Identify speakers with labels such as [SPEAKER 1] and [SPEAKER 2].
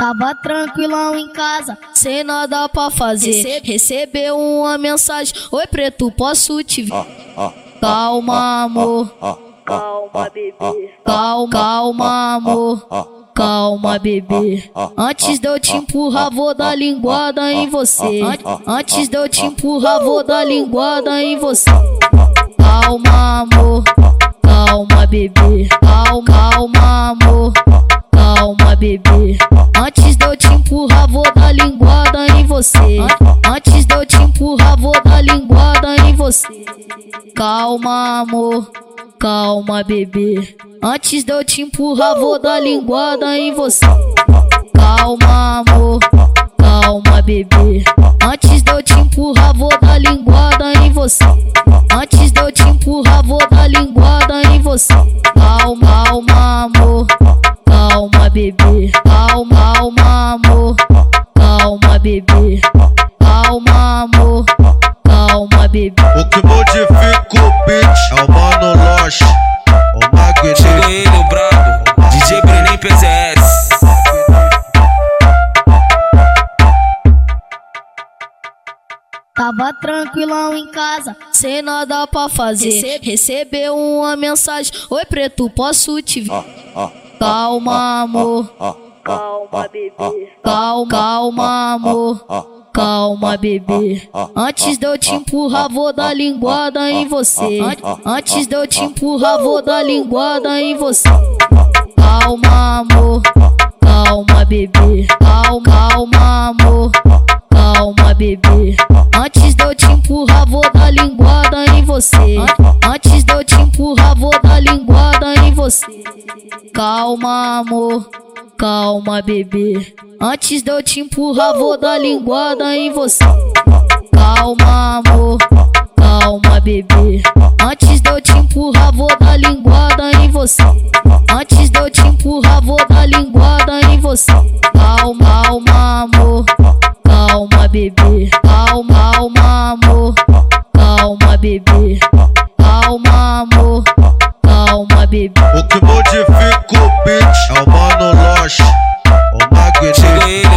[SPEAKER 1] Tava tranquilão em casa, sem nada pra fazer. Recebeu uma mensagem: Oi, preto, posso te ver? Calma, amor.
[SPEAKER 2] Calma, bebê.
[SPEAKER 1] Calma, calma, amor. Calma, bebê. Antes de eu te empurrar, vou dar linguada em você. Antes de eu te empurrar, vou dar linguada em você. Calma, amor. Calma, bebê. Empurrar, vou dar linguada em você. Antes de eu te empurrar, vou dar linguada em você. Calma, amor. Calma, bebê. Antes de eu te empurrar, vou dar linguada em você. Calma, amor. Calma, bebê. Antes de eu te empurrar, vou dar linguada em você. Antes de eu te empurrar, vou dar linguada em você. Calma, calma, amor. Calma, bebê. Calma, calma, amor. Calma, bebê. Calma, amor. Calma, bebê.
[SPEAKER 3] O que modifica o beat é o Mano Loche, o Magneto.
[SPEAKER 4] Chegou ele, o brabo, DJ Brenem PZS.
[SPEAKER 1] Tava tranquilão em casa, sem nada pra fazer. Recebeu uma mensagem: Oi, preto, posso te ver? Calma, amor.
[SPEAKER 2] Calma, bebê.
[SPEAKER 1] Calma, calma, amor. Calma, bebê. Antes de eu te empurrar, vou dar linguada em você. Antes de eu te empurrar, vou dar linguada em você. Calma, amor. Calma, bebê. Calma, calma, amor. Calma, bebê. Antes de eu te empurrar, vou dar linguada em você. Antes de eu te empurrar, vou dar linguada em você. Calma, amor. Calma, bebê. Antes de eu te empurrar, vou dar linguada em você. Calma, amor. Calma, bebê. Antes de eu te empurrar, vou dar linguada em você. Antes de eu te empurrar, vou dar linguada em você. Calma, calma, amor. Calma, bebê. Calma, calma, amor. Calma, bebê.
[SPEAKER 3] Modifica o beat